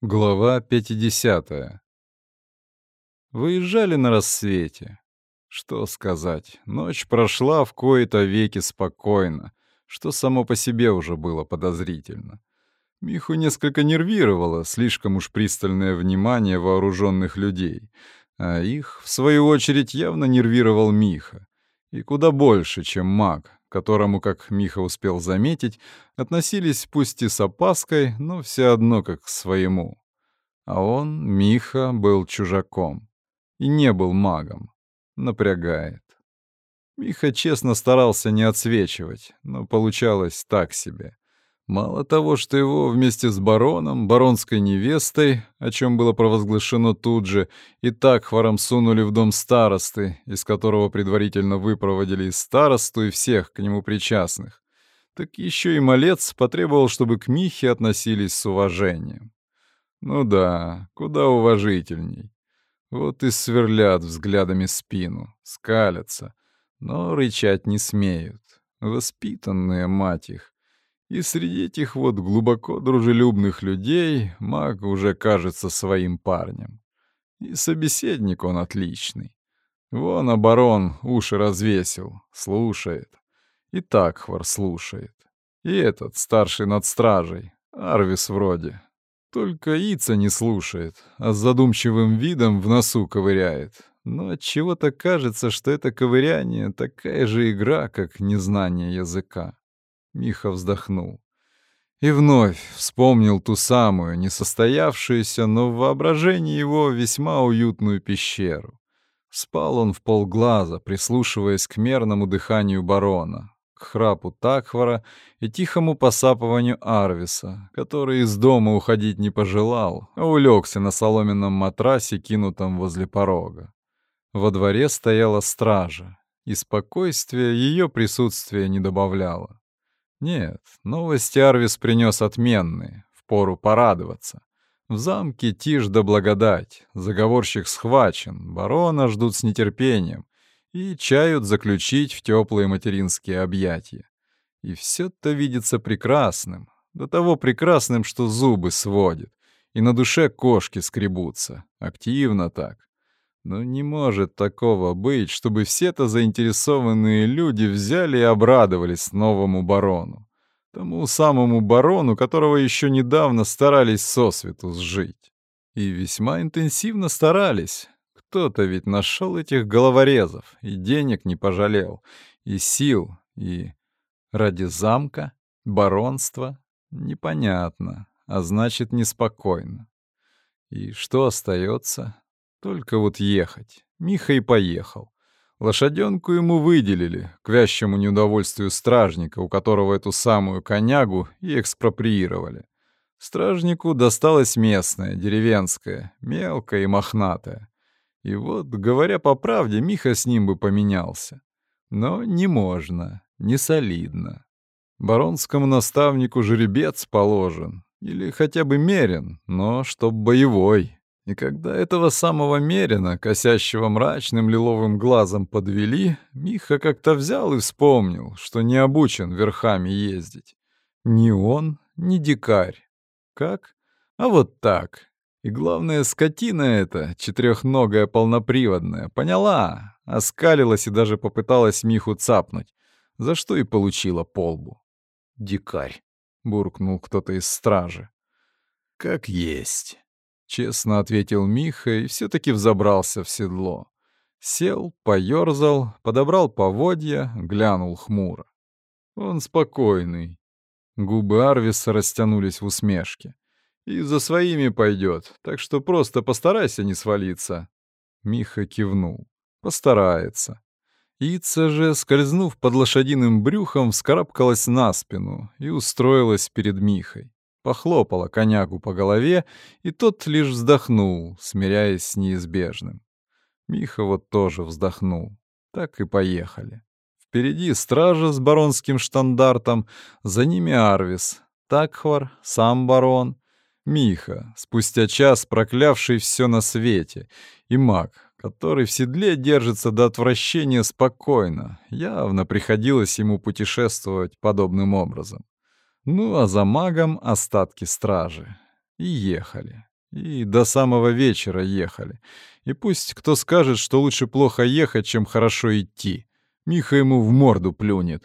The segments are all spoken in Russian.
Глава 50. Выезжали на рассвете. Что сказать, ночь прошла в кои-то веки спокойно, что само по себе уже было подозрительно. Миху несколько нервировало слишком уж пристальное внимание вооруженных людей, а их, в свою очередь, явно нервировал Миха. И куда больше, чем маг, которому, как Миха успел заметить, относились пусть и с опаской, но все одно как к своему. А он, Миха, был чужаком и не был магом. Напрягает. Миха честно старался не отсвечивать, но получалось так себе. Мало того, что его вместе с бароном, баронской невестой, о чем было провозглашено тут же, и так хвором сунули в дом старосты, из которого предварительно выпроводили из старосту и всех к нему причастных, так еще и малец потребовал, чтобы к Михе относились с уважением. Ну да, куда уважительней. Вот и сверлят взглядами спину, скалятся, но рычать не смеют. Воспитанные, мать их. И среди этих вот глубоко дружелюбных людей маг уже кажется своим парнем. И собеседник он отличный. Вон оборон уши развесил, слушает. И так хвор слушает. И этот, старший над стражей, Арвис вроде. Только Ица не слушает, а с задумчивым видом в носу ковыряет. Но от чего то кажется, что это ковыряние такая же игра, как незнание языка. Миха вздохнул. И вновь вспомнил ту самую, несостоявшуюся, но в воображении его весьма уютную пещеру. Спал он в полглаза, прислушиваясь к мерному дыханию барона, к храпу Такхвара и тихому посапыванию Арвиса, который из дома уходить не пожелал, а улегся на соломенном матрасе, кинутом возле порога. Во дворе стояла стража, и спокойствие ее присутствие не добавляло. Нет, новости Арвис принес отменные, впору порадоваться. В замке тишь да благодать, заговорщик схвачен, барона ждут с нетерпением, и чают заключить в теплые материнские объятия. И все-то видится прекрасным, до того прекрасным, что зубы сводит, и на душе кошки скребутся, активно так. Но не может такого быть, чтобы все-то заинтересованные люди взяли и обрадовались новому барону. Тому самому барону, которого еще недавно старались сосвету сжить. И весьма интенсивно старались. Кто-то ведь нашел этих головорезов, и денег не пожалел, и сил, и... Ради замка, баронства? Непонятно, а значит, неспокойно. И что остается? Только вот ехать. Миха и поехал. Лошаденку ему выделили, к вящему неудовольствию стражника, у которого эту самую конягу и экспроприировали. Стражнику досталась местная, деревенская, мелкая и мохнатая. И вот, говоря по правде, Миха с ним бы поменялся. Но не можно, не солидно. Баронскому наставнику жеребец положен, или хотя бы мерен, но чтоб боевой. И когда этого самого мерина, косящего мрачным лиловым глазом, подвели, Миха как-то взял и вспомнил, что не обучен верхами ездить. Ни он, ни дикарь. Как? А вот так. И главное, скотина эта, четырехногая полноприводная, поняла, оскалилась и даже попыталась Миху цапнуть, за что и получила полбу. «Дикарь», — буркнул кто-то из стражи. «Как есть», — честно ответил Миха и все таки взобрался в седло. Сел, поёрзал, подобрал поводья, глянул хмуро. Он спокойный. Губы Арвиса растянулись в усмешке. И за своими пойдет, так что просто постарайся не свалиться. Миха кивнул. Постарается. Ица же, скользнув под лошадиным брюхом, вскарабкалась на спину и устроилась перед Михой. Похлопала конягу по голове, и тот лишь вздохнул, смиряясь с неизбежным. Миха вот тоже вздохнул. Так и поехали. Впереди стража с баронским штандартом, за ними Арвис, Такхвар, сам барон — Миха, спустя час проклявший все на свете, и маг, который в седле держится до отвращения спокойно, явно приходилось ему путешествовать подобным образом. Ну а за магом остатки стражи. И ехали. И до самого вечера ехали. И пусть кто скажет, что лучше плохо ехать, чем хорошо идти. Миха ему в морду плюнет.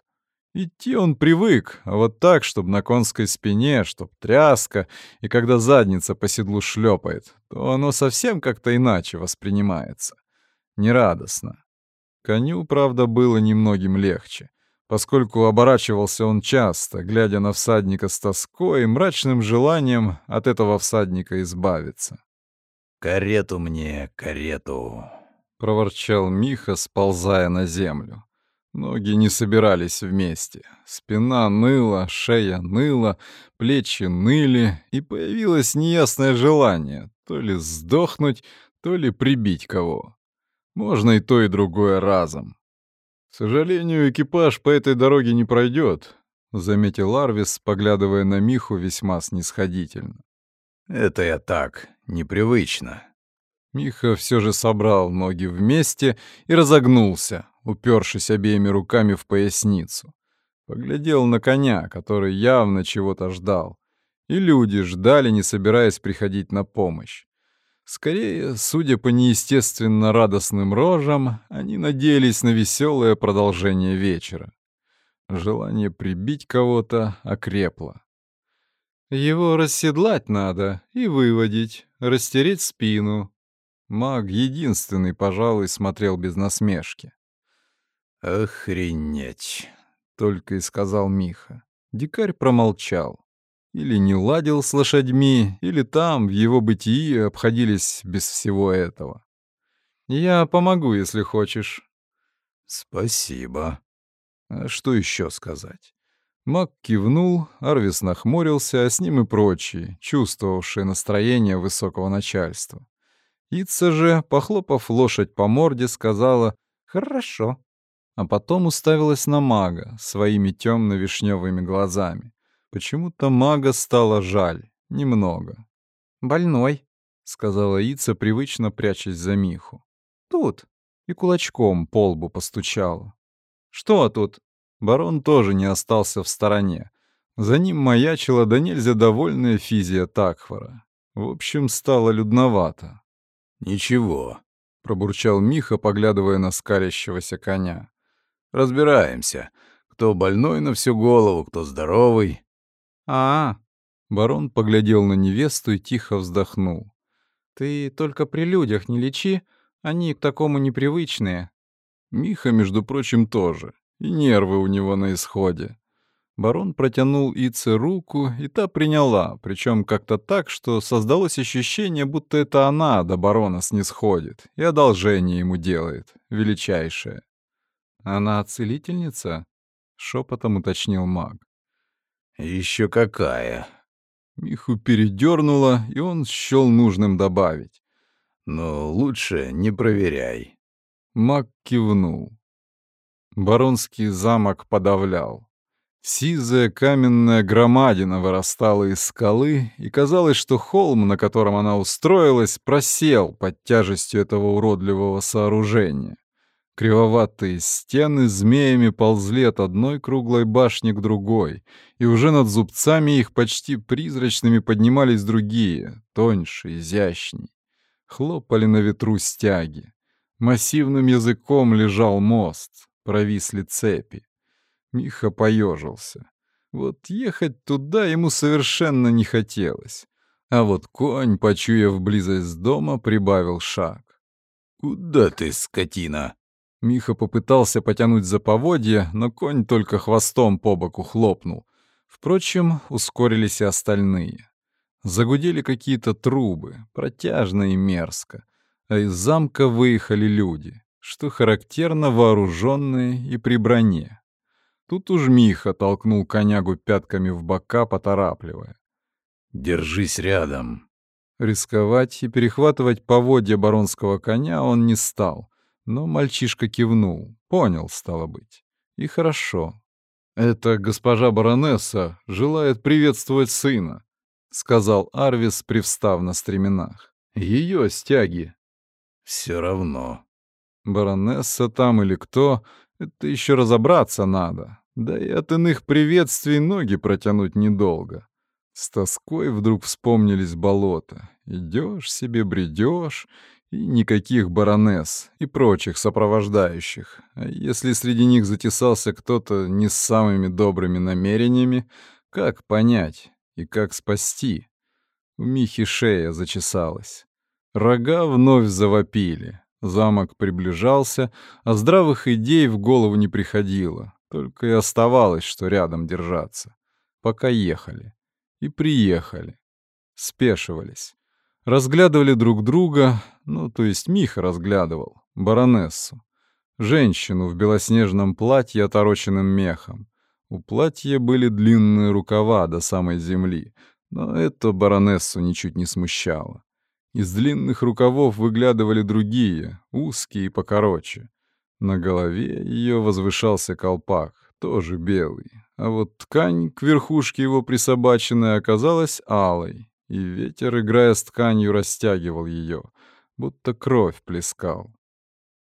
Идти он привык, а вот так, чтобы на конской спине, чтоб тряска, и когда задница по седлу шлепает, то оно совсем как-то иначе воспринимается. Нерадостно. Коню, правда, было немногим легче, поскольку оборачивался он часто, глядя на всадника с тоской и мрачным желанием от этого всадника избавиться. «Карету мне, карету!» — проворчал Миха, сползая на землю. Ноги не собирались вместе. Спина ныла, шея ныла, плечи ныли, и появилось неясное желание то ли сдохнуть, то ли прибить кого. Можно и то, и другое разом. К сожалению, экипаж по этой дороге не пройдет, заметил Арвис, поглядывая на Миху весьма снисходительно. Это я так, непривычно. Миха все же собрал ноги вместе и разогнулся, упершись обеими руками в поясницу. Поглядел на коня, который явно чего-то ждал. И люди ждали, не собираясь приходить на помощь. Скорее, судя по неестественно радостным рожам, они надеялись на веселое продолжение вечера. Желание прибить кого-то окрепло. Его расседлать надо и выводить, растереть спину. Маг единственный, пожалуй, смотрел без насмешки. «Охренеть!» — только и сказал Миха. Дикарь промолчал. Или не ладил с лошадьми, или там, в его бытии, обходились без всего этого. «Я помогу, если хочешь». «Спасибо». А что еще сказать? Мак кивнул, Арвис нахмурился, а с ним и прочие, чувствовавшие настроение высокого начальства. Ица же, похлопав лошадь по морде, сказала «Хорошо» а потом уставилась на мага своими темно-вишневыми глазами. Почему-то мага стало жаль, немного. «Больной», — сказала Ица, привычно прячась за Миху. «Тут». И кулачком по лбу постучала. «Что тут?» Барон тоже не остался в стороне. За ним маячила да нельзя довольная физия Такхвара. В общем, стало людновато. «Ничего», — пробурчал Миха, поглядывая на скалящегося коня. Разбираемся. Кто больной на всю голову, кто здоровый. А, -а, -а. Барон поглядел на невесту и тихо вздохнул. Ты только при людях не лечи, они к такому непривычные. Миха, между прочим, тоже. И нервы у него на исходе. Барон протянул Ице руку, и та приняла, причем как-то так, что создалось ощущение, будто это она до барона снисходит и одолжение ему делает, величайшее. «Она целительница?» — шепотом уточнил маг. Еще какая!» Миху передернуло, и он счел нужным добавить. «Но лучше не проверяй». Маг кивнул. Баронский замок подавлял. Сизая каменная громадина вырастала из скалы, и казалось, что холм, на котором она устроилась, просел под тяжестью этого уродливого сооружения. Кривоватые стены змеями ползли от одной круглой башни к другой, и уже над зубцами их почти призрачными поднимались другие, тоньше, изящней. Хлопали на ветру стяги. Массивным языком лежал мост, провисли цепи. Миха поежился. Вот ехать туда ему совершенно не хотелось. А вот конь, почуяв близость дома, прибавил шаг. «Куда ты, скотина?» Миха попытался потянуть за поводья, но конь только хвостом по боку хлопнул. Впрочем, ускорились и остальные. Загудели какие-то трубы, протяжно и мерзко, а из замка выехали люди, что характерно вооруженные и при броне. Тут уж Миха толкнул конягу пятками в бока, поторапливая. «Держись рядом». Рисковать и перехватывать поводья баронского коня он не стал — но мальчишка кивнул. Понял, стало быть. И хорошо. «Это госпожа баронесса желает приветствовать сына», — сказал Арвис, привстав на стременах. «Ее стяги». «Все равно». Баронесса там или кто, это еще разобраться надо. Да и от иных приветствий ноги протянуть недолго. С тоской вдруг вспомнились болота, Идешь себе, бредешь, и никаких баронесс и прочих сопровождающих. А если среди них затесался кто-то не с самыми добрыми намерениями, как понять и как спасти? У Михи шея зачесалась. Рога вновь завопили. Замок приближался, а здравых идей в голову не приходило. Только и оставалось, что рядом держаться. Пока ехали. И приехали. Спешивались. Разглядывали друг друга, ну, то есть Миха разглядывал, баронессу. Женщину в белоснежном платье, отороченным мехом. У платья были длинные рукава до самой земли, но это баронессу ничуть не смущало. Из длинных рукавов выглядывали другие, узкие и покороче. На голове ее возвышался колпак, тоже белый, а вот ткань к верхушке его присобаченная оказалась алой, и ветер, играя с тканью, растягивал ее, будто кровь плескал.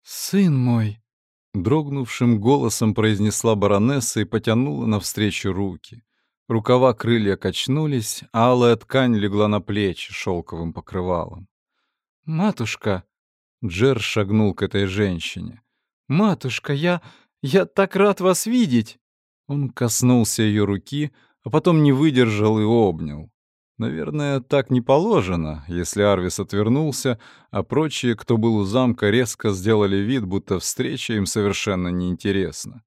«Сын мой!» — дрогнувшим голосом произнесла баронесса и потянула навстречу руки. Рукава крылья качнулись, а алая ткань легла на плечи шелковым покрывалом. «Матушка!» — Джер шагнул к этой женщине. «Матушка, я... я так рад вас видеть!» Он коснулся ее руки, а потом не выдержал и обнял. Наверное, так не положено, если Арвис отвернулся, а прочие, кто был у замка, резко сделали вид, будто встреча им совершенно неинтересна.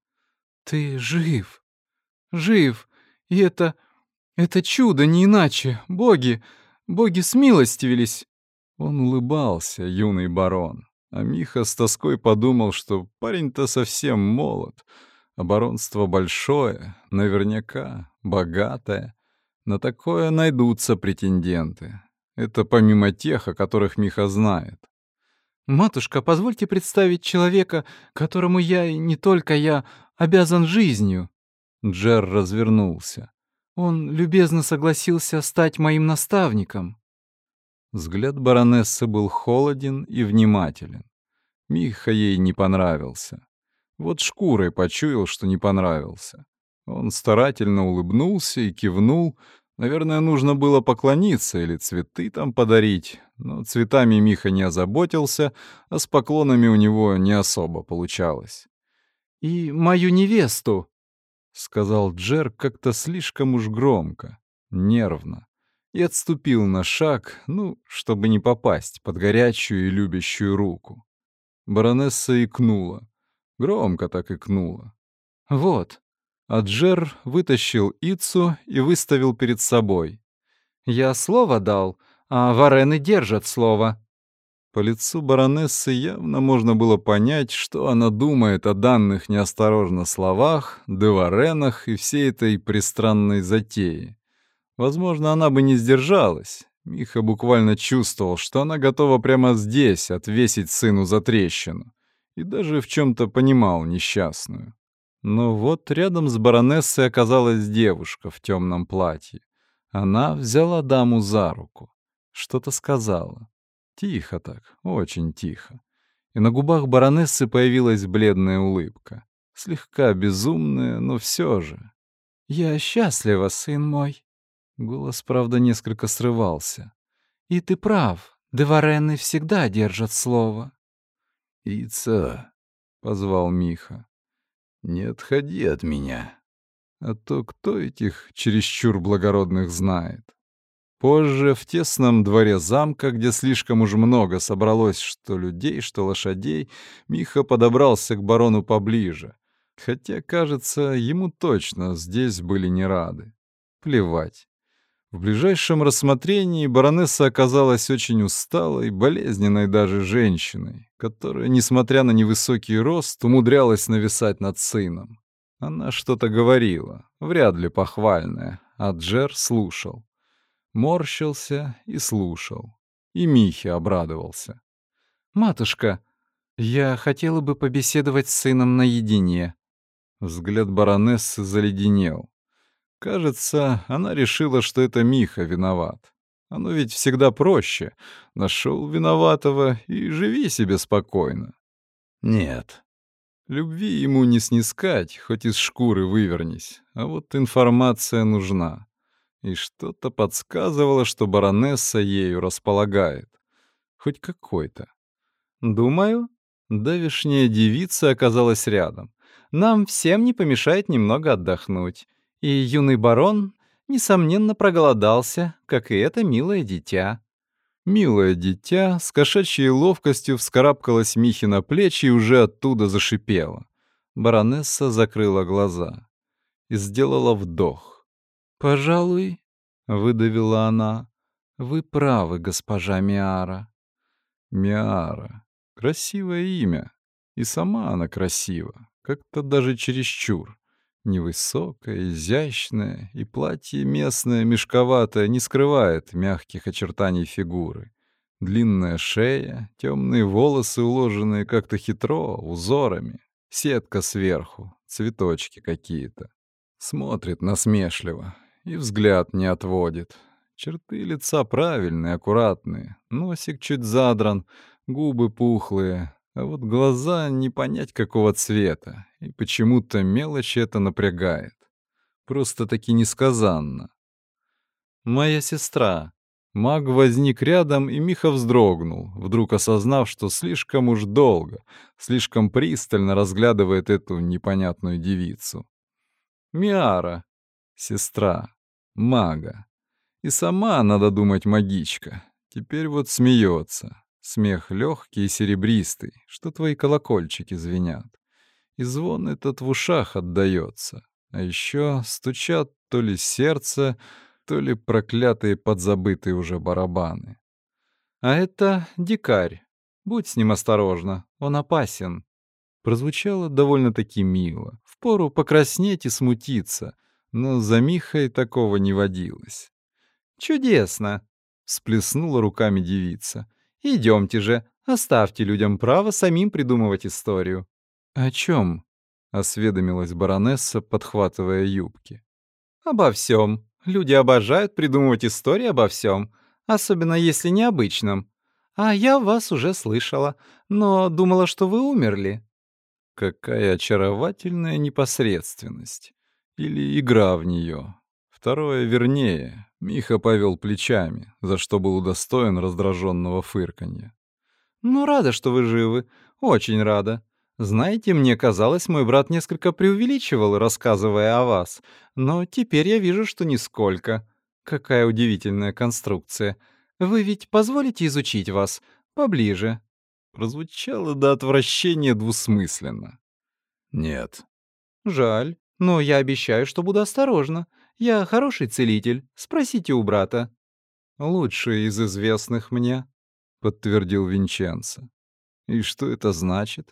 «Ты жив! Жив! И это... это чудо, не иначе. Боги, боги смилостивились!» Он улыбался, юный барон. А Миха с тоской подумал, что парень-то совсем молод. А баронство большое, наверняка, богатое. На такое найдутся претенденты. Это помимо тех, о которых Миха знает. «Матушка, позвольте представить человека, которому я, и не только я, обязан жизнью». Джер развернулся. Он любезно согласился стать моим наставником. Взгляд баронессы был холоден и внимателен. Миха ей не понравился. Вот шкурой почуял, что не понравился. Он старательно улыбнулся и кивнул. Наверное, нужно было поклониться или цветы там подарить. Но цветами Миха не озаботился, а с поклонами у него не особо получалось. «И мою невесту», — сказал Джер как-то слишком уж громко, нервно, и отступил на шаг, ну, чтобы не попасть под горячую и любящую руку. Баронесса икнула. Громко так икнула. «Вот». А Джер вытащил Ицу и выставил перед собой. «Я слово дал, а варены держат слово». По лицу баронессы явно можно было понять, что она думает о данных неосторожно словах, деваренах и всей этой пристранной затее. Возможно, она бы не сдержалась. Миха буквально чувствовал, что она готова прямо здесь отвесить сыну за трещину. И даже в чем-то понимал несчастную. Но вот рядом с баронессой оказалась девушка в темном платье. Она взяла даму за руку. Что-то сказала. Тихо так, очень тихо. И на губах баронессы появилась бледная улыбка. Слегка безумная, но все же. «Я счастлива, сын мой», Голос, правда, несколько срывался. «И ты прав, деварены всегда держат слово». «Ица», — позвал Миха, — «не отходи от меня». А то кто этих чересчур благородных знает? Позже, в тесном дворе замка, где слишком уж много собралось что людей, что лошадей, Миха подобрался к барону поближе. Хотя, кажется, ему точно здесь были не рады. Плевать. В ближайшем рассмотрении баронесса оказалась очень усталой, болезненной даже женщиной, которая, несмотря на невысокий рост, умудрялась нависать над сыном. Она что-то говорила, вряд ли похвальное, а Джер слушал. Морщился и слушал. И Михе обрадовался. «Матушка, я хотела бы побеседовать с сыном наедине». Взгляд баронессы заледенел. Кажется, она решила, что это Миха виноват. Оно ведь всегда проще. Нашел виноватого и живи себе спокойно. Нет. Любви ему не снискать, хоть из шкуры вывернись. А вот информация нужна. и что-то подсказывало, что баронесса ею располагает. Хоть какой-то. «Думаю, давешняя девица оказалась рядом. Нам всем не помешает немного отдохнуть. И юный барон, несомненно, проголодался, как и это милое дитя». Милое дитя с кошачьей ловкостью вскарабкалась Михе на плечи и уже оттуда зашипела. Баронесса закрыла глаза и сделала вдох. «Пожалуй, — выдавила она, — вы правы, госпожа Миара». Миара. Красивое имя. И сама она красива, как-то даже чересчур. Невысокая, изящная, и платье местное, мешковатое, не скрывает мягких очертаний фигуры. Длинная шея, темные волосы, уложенные как-то хитро, узорами, сетка сверху, цветочки какие-то. Смотрит насмешливо и взгляд не отводит. Черты лица правильные, аккуратные, носик чуть задран, губы пухлые, а вот глаза не понять какого цвета, и почему-то мелочь это напрягает. Просто-таки несказанно. «Моя сестра». Маг возник рядом, и Миха вздрогнул, вдруг осознав, что слишком уж долго, слишком пристально разглядывает эту непонятную девицу. Миара, сестра, мага. И сама, надо думать, магичка. Теперь вот смеется, Смех легкий и серебристый, что твои колокольчики звенят. И звон этот в ушах отдается. А еще стучат то ли сердце, то ли проклятые подзабытые уже барабаны. А это дикарь. Будь с ним осторожна, он опасен. Прозвучало довольно-таки мило. Впору покраснеть и смутиться, но за Михой такого не водилось. «Чудесно!» — всплеснула руками девица. Идемте же, оставьте людям право самим придумывать историю». «О чем? осведомилась баронесса, подхватывая юбки. «Обо всем. Люди обожают придумывать истории обо всем, особенно если необычном. А я вас уже слышала, но думала, что вы умерли». Какая очаровательная непосредственность. Или игра в нее. Второе вернее. Миха повел плечами, за что был удостоен раздраженного фырканья. «Ну, рада, что вы живы. Очень рада. Знаете, мне казалось, мой брат несколько преувеличивал, рассказывая о вас. Но теперь я вижу, что нисколько. Какая удивительная конструкция. Вы ведь позволите изучить вас поближе?» Прозвучало до отвращения двусмысленно. «Нет». «Жаль, но я обещаю, что буду осторожна. Я хороший целитель, спросите у брата». «Лучший из известных мне», — подтвердил Винченцо. «И что это значит?»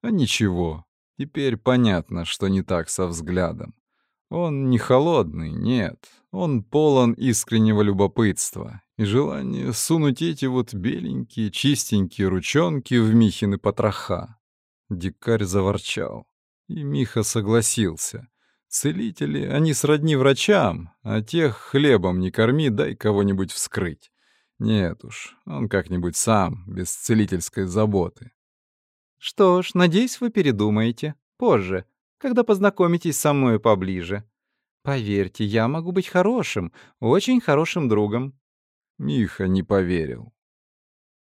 «А ничего. Теперь понятно, что не так со взглядом. Он не холодный, нет. Он полон искреннего любопытства и желания сунуть эти вот беленькие, чистенькие ручонки в Михины потроха». Дикарь заворчал, и Миха согласился — Целители, они сродни врачам, а тех хлебом не корми, дай кого-нибудь вскрыть. Нет уж, он как-нибудь сам, без целительской заботы. Что ж, надеюсь, вы передумаете. Позже, когда познакомитесь со мной поближе. Поверьте, я могу быть хорошим, очень хорошим другом. Миха не поверил.